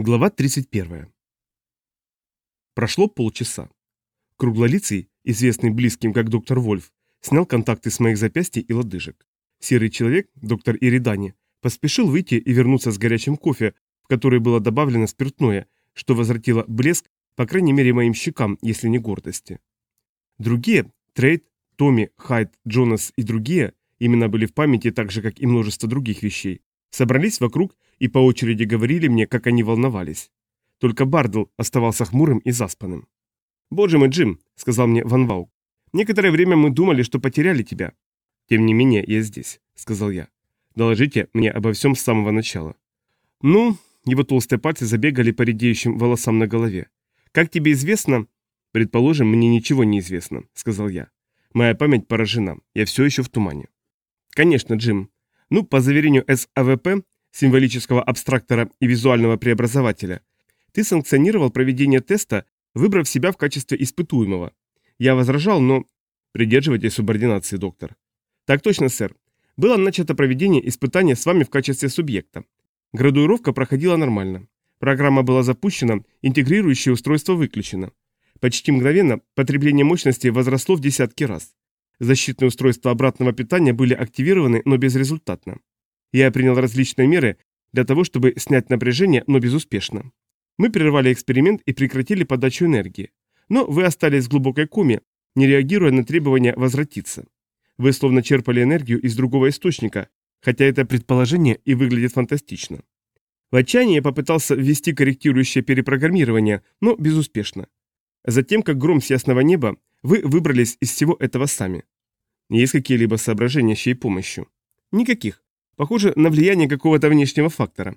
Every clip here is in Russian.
Глава 31. Прошло полчаса. Круглолицый, известный близким как доктор Вольф, снял контакты с моих запястий и лодыжек. Серый человек, доктор Иридани, поспешил выйти и вернуться с горячим кофе, в который было добавлено спиртное, что возвратило блеск, по крайней мере, моим щекам, если не гордости. Другие, Трейд, Томми, Хайд, Джонас и другие, имена были в памяти так же, как и множество других вещей, собрались вокруг и по очереди говорили мне, как они волновались. Только Бардл оставался хмурым и заспанным. «Боже мой, Джим», — сказал мне Ван Ваук, — «некоторое время мы думали, что потеряли тебя». «Тем не менее, я здесь», — сказал я. «Доложите мне обо всем с самого начала». «Ну...» — его толстые пальцы забегали по редеющим волосам на голове. «Как тебе известно...» «Предположим, мне ничего не известно», — сказал я. «Моя память поражена. Я все еще в тумане». «Конечно, Джим. Ну, по заверению САВП, символического абстрактора и визуального преобразователя, ты санкционировал проведение теста, выбрав себя в качестве испытуемого. Я возражал, но... Придерживайтесь субординации, доктор. Так точно, сэр. Было начато проведение испытания с вами в качестве субъекта. Градуировка проходила нормально. Программа была запущена, интегрирующее устройство выключено. Почти мгновенно потребление мощности возросло в десятки раз. Защитные устройства обратного питания были активированы, но безрезультатно. Я принял различные меры для того, чтобы снять напряжение, но безуспешно. Мы прервали эксперимент и прекратили подачу энергии. Но вы остались в глубокой коме, не реагируя на требования возвратиться. Вы словно черпали энергию из другого источника, хотя это предположение и выглядит фантастично. В отчаянии я попытался ввести корректирующее перепрограммирование, но безуспешно. Затем, как гром с ясного неба, вы выбрались из всего этого сами. Есть какие-либо соображения с чьей помощью? Никаких. Похоже на влияние какого-то внешнего фактора.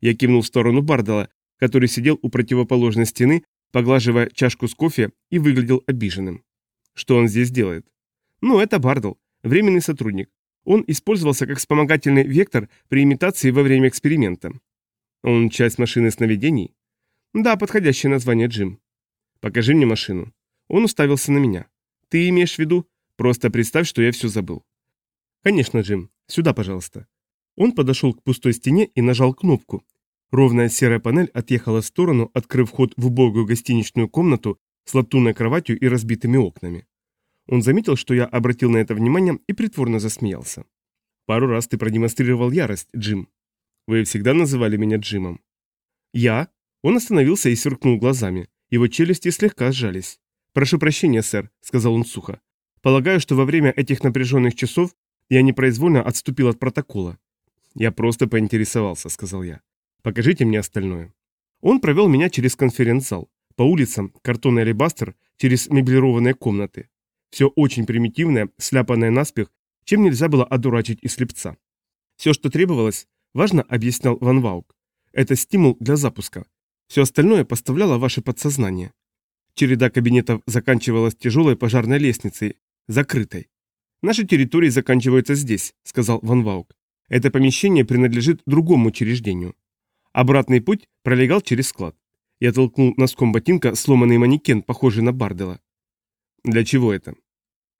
Я кивнул в сторону Бардала, который сидел у противоположной стены, поглаживая чашку с кофе и выглядел обиженным. Что он здесь делает? Ну, это Бардал, временный сотрудник. Он использовался как вспомогательный вектор при имитации во время эксперимента. Он часть машины сновидений? Да, подходящее название Джим. Покажи мне машину. Он уставился на меня. Ты имеешь в виду? Просто представь, что я все забыл. Конечно, Джим. Сюда, пожалуйста. Он подошел к пустой стене и нажал кнопку. Ровная серая панель отъехала в сторону, открыв вход в убогую гостиничную комнату с латунной кроватью и разбитыми окнами. Он заметил, что я обратил на это внимание и притворно засмеялся. «Пару раз ты продемонстрировал ярость, Джим. Вы всегда называли меня Джимом». «Я?» Он остановился и сверкнул глазами. Его челюсти слегка сжались. «Прошу прощения, сэр», — сказал он сухо. «Полагаю, что во время этих напряженных часов я непроизвольно отступил от протокола. Я просто поинтересовался, сказал я. Покажите мне остальное. Он провел меня через конференц-зал, по улицам, картонный алебастер, через меблированные комнаты. Все очень примитивное, сляпанное наспех, чем нельзя было одурачить и слепца. Все, что требовалось, важно, объяснял Ван Ваук. Это стимул для запуска. Все остальное поставляло ваше подсознание. Череда кабинетов заканчивалась тяжелой пожарной лестницей, закрытой. «Наши территории заканчиваются здесь», — сказал Ван Ваук. «Это помещение принадлежит другому учреждению». Обратный путь пролегал через склад. Я толкнул носком ботинка сломанный манекен, похожий на Бардела. Для чего это?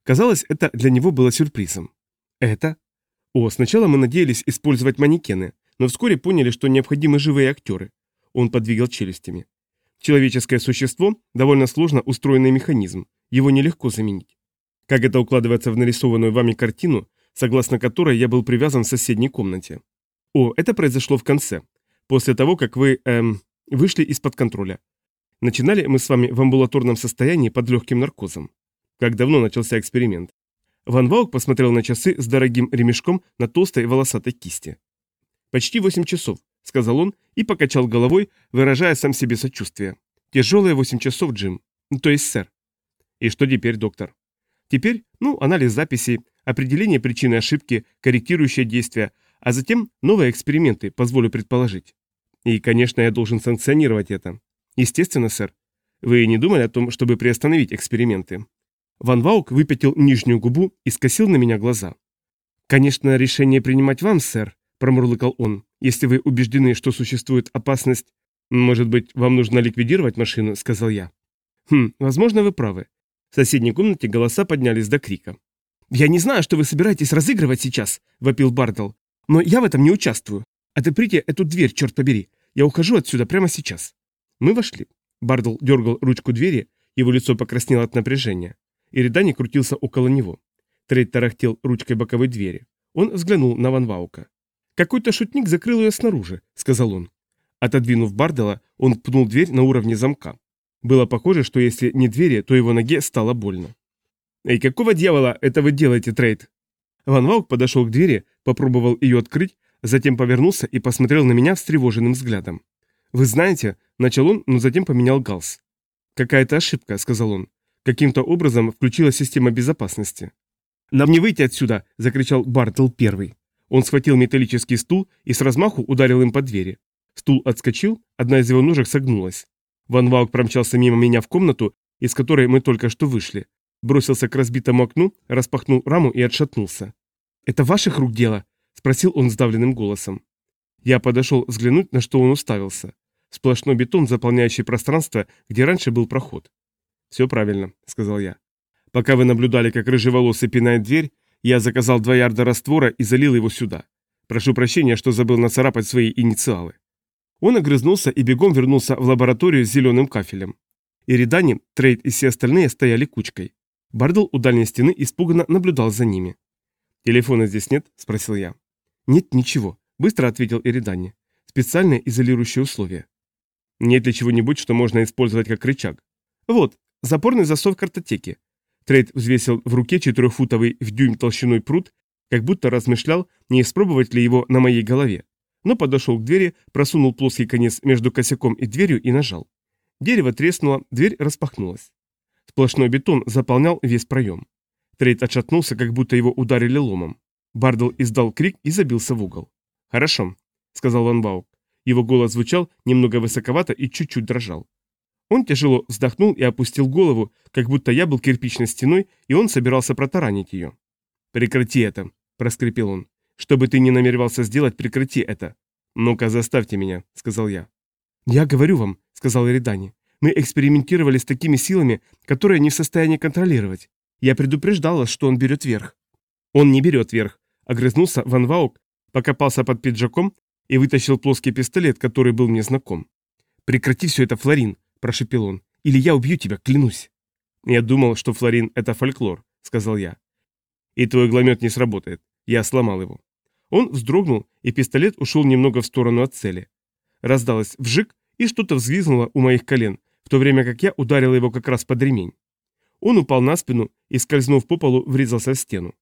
Казалось, это для него было сюрпризом. Это? О, сначала мы надеялись использовать манекены, но вскоре поняли, что необходимы живые актеры. Он подвигал челюстями. Человеческое существо – довольно сложно устроенный механизм, его нелегко заменить. Как это укладывается в нарисованную вами картину, согласно которой я был привязан в соседней комнате? О, это произошло в конце, после того, как вы, эм, вышли из-под контроля. Начинали мы с вами в амбулаторном состоянии под легким наркозом. Как давно начался эксперимент? Ван Ваук посмотрел на часы с дорогим ремешком на толстой волосатой кисти. «Почти восемь часов», — сказал он и покачал головой, выражая сам себе сочувствие. «Тяжелые восемь часов, Джим. То есть, сэр». «И что теперь, доктор?» Теперь, ну, анализ записей, определение причины ошибки, корректирующие действия, а затем новые эксперименты, позволю предположить. И, конечно, я должен санкционировать это. Естественно, сэр. Вы не думали о том, чтобы приостановить эксперименты? Ван Ваук выпятил нижнюю губу и скосил на меня глаза. «Конечно, решение принимать вам, сэр», – промурлыкал он, – «если вы убеждены, что существует опасность...» «Может быть, вам нужно ликвидировать машину?» – сказал я. «Хм, возможно, вы правы. В соседней комнате голоса поднялись до крика. «Я не знаю, что вы собираетесь разыгрывать сейчас», — вопил Бардл. «Но я в этом не участвую. Отоприте эту дверь, черт побери. Я ухожу отсюда прямо сейчас». Мы вошли. Бардл дергал ручку двери, его лицо покраснело от напряжения. Иридани крутился около него. Трейд тарахтел ручкой боковой двери. Он взглянул на Ван Ваука. «Какой-то шутник закрыл ее снаружи», — сказал он. Отодвинув Бардела, он пнул дверь на уровне замка. Было похоже, что если не двери, то его ноге стало больно. «Эй, какого дьявола это вы делаете, Трейд?» Ван Ваук подошел к двери, попробовал ее открыть, затем повернулся и посмотрел на меня встревоженным взглядом. «Вы знаете», — начал он, но затем поменял галс. «Какая-то ошибка», — сказал он. Каким-то образом включилась система безопасности. «Нам не выйти отсюда!» – закричал Бардел первый. Он схватил металлический стул и с размаху ударил им по двери. Стул отскочил, одна из его ножек согнулась. Ван Ваук промчался мимо меня в комнату, из которой мы только что вышли. Бросился к разбитому окну, распахнул раму и отшатнулся. «Это ваших рук дело?» – спросил он сдавленным голосом. Я подошел взглянуть, на что он уставился. Сплошной бетон, заполняющий пространство, где раньше был проход. «Все правильно», — сказал я. «Пока вы наблюдали, как рыжеволосый пинает дверь, я заказал два ярда раствора и залил его сюда. Прошу прощения, что забыл нацарапать свои инициалы». Он огрызнулся и бегом вернулся в лабораторию с зеленым кафелем. Иридани, Трейд и все остальные стояли кучкой. Бардл у дальней стены испуганно наблюдал за ними. «Телефона здесь нет?» – спросил я. «Нет, ничего», – быстро ответил Иридани. «Специальные изолирующие условия». «Нет ли чего-нибудь, что можно использовать как рычаг?» «Вот, Запорный засов картотеки. Трейд взвесил в руке четырехфутовый в дюйм толщиной прут, как будто размышлял, не испробовать ли его на моей голове. Но подошел к двери, просунул плоский конец между косяком и дверью и нажал. Дерево треснуло, дверь распахнулась. Сплошной бетон заполнял весь проем. Трейд отшатнулся, как будто его ударили ломом. Бардел издал крик и забился в угол. «Хорошо», — сказал Ван Ваук. Его голос звучал немного высоковато и чуть-чуть дрожал. Он тяжело вздохнул и опустил голову, как будто я был кирпичной стеной, и он собирался протаранить ее. «Прекрати это», – проскрипел он. «Что бы ты ни намеревался сделать, прекрати это». «Ну-ка, заставьте меня», – сказал я. «Я говорю вам», – сказал Эридани. «Мы экспериментировали с такими силами, которые не в состоянии контролировать. Я предупреждал вас, что он берет верх». «Он не берет верх», – огрызнулся Ван Ваук, покопался под пиджаком и вытащил плоский пистолет, который был мне знаком. «Прекрати все это, Флорин», – прошепел он. «Или я убью тебя, клянусь». «Я думал, что флорин – это фольклор», – сказал я. «И твой гломет не сработает. Я сломал его». Он вздрогнул, и пистолет ушел немного в сторону от цели. Раздалось вжик, и что-то взвизгнуло у моих колен, в то время как я ударил его как раз под ремень. Он упал на спину и, скользнув по полу, врезался в стену.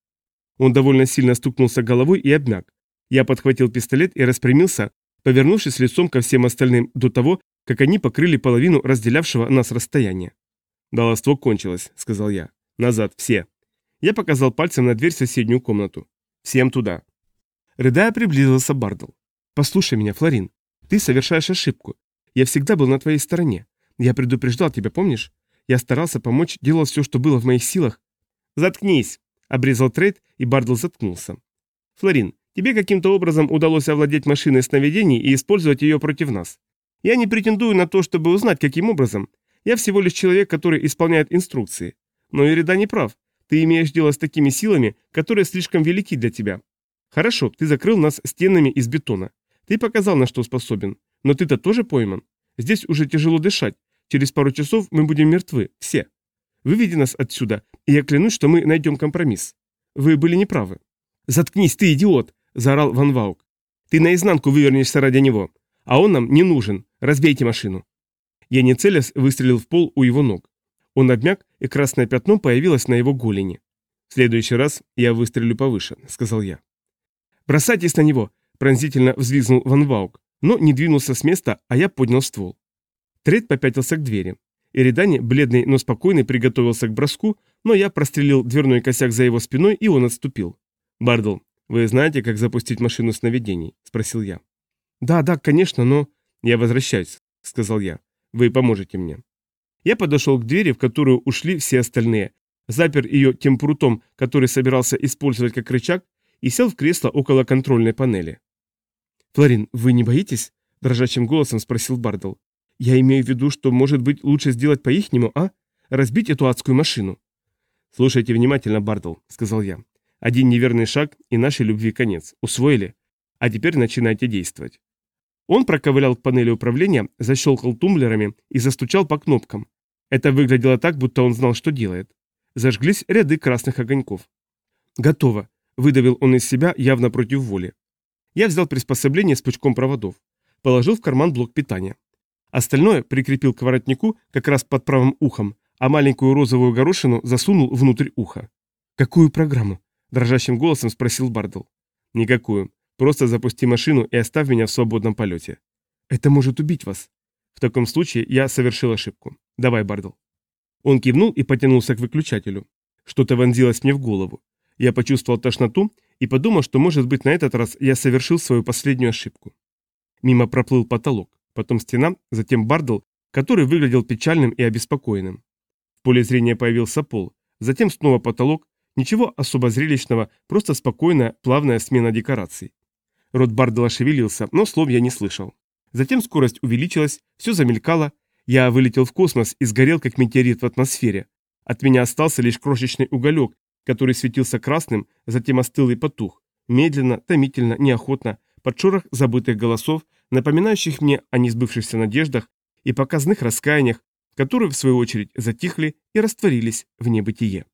Он довольно сильно стукнулся головой и обмяк. Я подхватил пистолет и распрямился, повернувшись лицом ко всем остальным до того, как они покрыли половину разделявшего нас расстояния. «Баловство кончилось», — сказал я. «Назад, все». Я показал пальцем на дверь в соседнюю комнату. «Всем туда». Рыдая приблизился Бардл. «Послушай меня, Флорин. Ты совершаешь ошибку. Я всегда был на твоей стороне. Я предупреждал тебя, помнишь? Я старался помочь, делал все, что было в моих силах». «Заткнись!» — обрезал Трейд, и Бардл заткнулся. «Флорин, тебе каким-то образом удалось овладеть машиной сновидений и использовать ее против нас. Я не претендую на то, чтобы узнать, каким образом. Я всего лишь человек, который исполняет инструкции. Но Ирида не прав. Ты имеешь дело с такими силами, которые слишком велики для тебя. Хорошо, ты закрыл нас стенами из бетона. Ты показал, на что способен. Но ты-то тоже пойман. Здесь уже тяжело дышать. Через пару часов мы будем мертвы. Все. Выведи нас отсюда, и я клянусь, что мы найдем компромисс. Вы были неправы. «Заткнись, ты идиот!» – заорал Ван Ваук. «Ты наизнанку вывернешься ради него. А он нам не нужен. Разбейте машину. Я не целясь выстрелил в пол у его ног. Он обмяк, и красное пятно появилось на его голени. «В следующий раз я выстрелю повыше», — сказал я. «Бросайтесь на него!» — пронзительно взвизгнул Ван Ваук, но не двинулся с места, а я поднял ствол. Трейд попятился к двери. Эридани, бледный, но спокойный, приготовился к броску, но я прострелил дверной косяк за его спиной, и он отступил. «Бардл, вы знаете, как запустить машину сновидений?» – спросил я. «Да, да, конечно, но...» «Я возвращаюсь», — сказал я. «Вы поможете мне». Я подошел к двери, в которую ушли все остальные, запер ее тем прутом, который собирался использовать как рычаг, и сел в кресло около контрольной панели. «Флорин, вы не боитесь?» – дрожащим голосом спросил Бардл. «Я имею в виду, что, может быть, лучше сделать по-ихнему, а? Разбить эту адскую машину». «Слушайте внимательно, Бардл», – сказал я. «Один неверный шаг, и нашей любви конец. Усвоили? А теперь начинайте действовать. Он проковылял к панели управления, защелкал тумблерами и застучал по кнопкам. Это выглядело так, будто он знал, что делает. Зажглись ряды красных огоньков. «Готово», — выдавил он из себя явно против воли. Я взял приспособление с пучком проводов, положил в карман блок питания. Остальное прикрепил к воротнику как раз под правым ухом, а маленькую розовую горошину засунул внутрь уха. «Какую программу?» – дрожащим голосом спросил Бардл. «Никакую. Просто запусти машину и оставь меня в свободном полете. Это может убить вас. В таком случае я совершил ошибку. Давай, Бардл». Он кивнул и потянулся к выключателю. Что-то вонзилось мне в голову. Я почувствовал тошноту и подумал, что, может быть, на этот раз я совершил свою последнюю ошибку. Мимо проплыл потолок, потом стена, затем Бардл, который выглядел печальным и обеспокоенным. В поле зрения появился пол, затем снова потолок, ничего особо зрелищного, просто спокойная, плавная смена декораций. Рот Бардела шевелился, но слов я не слышал. Затем скорость увеличилась, все замелькало, я вылетел в космос и сгорел, как метеорит в атмосфере. От меня остался лишь крошечный уголек, который светился красным, затем остыл и потух. Медленно, томительно, неохотно, под шорох забытых голосов, напоминающих мне о несбывшихся надеждах и показных раскаяниях, которые, в свою очередь, затихли и растворились в небытие.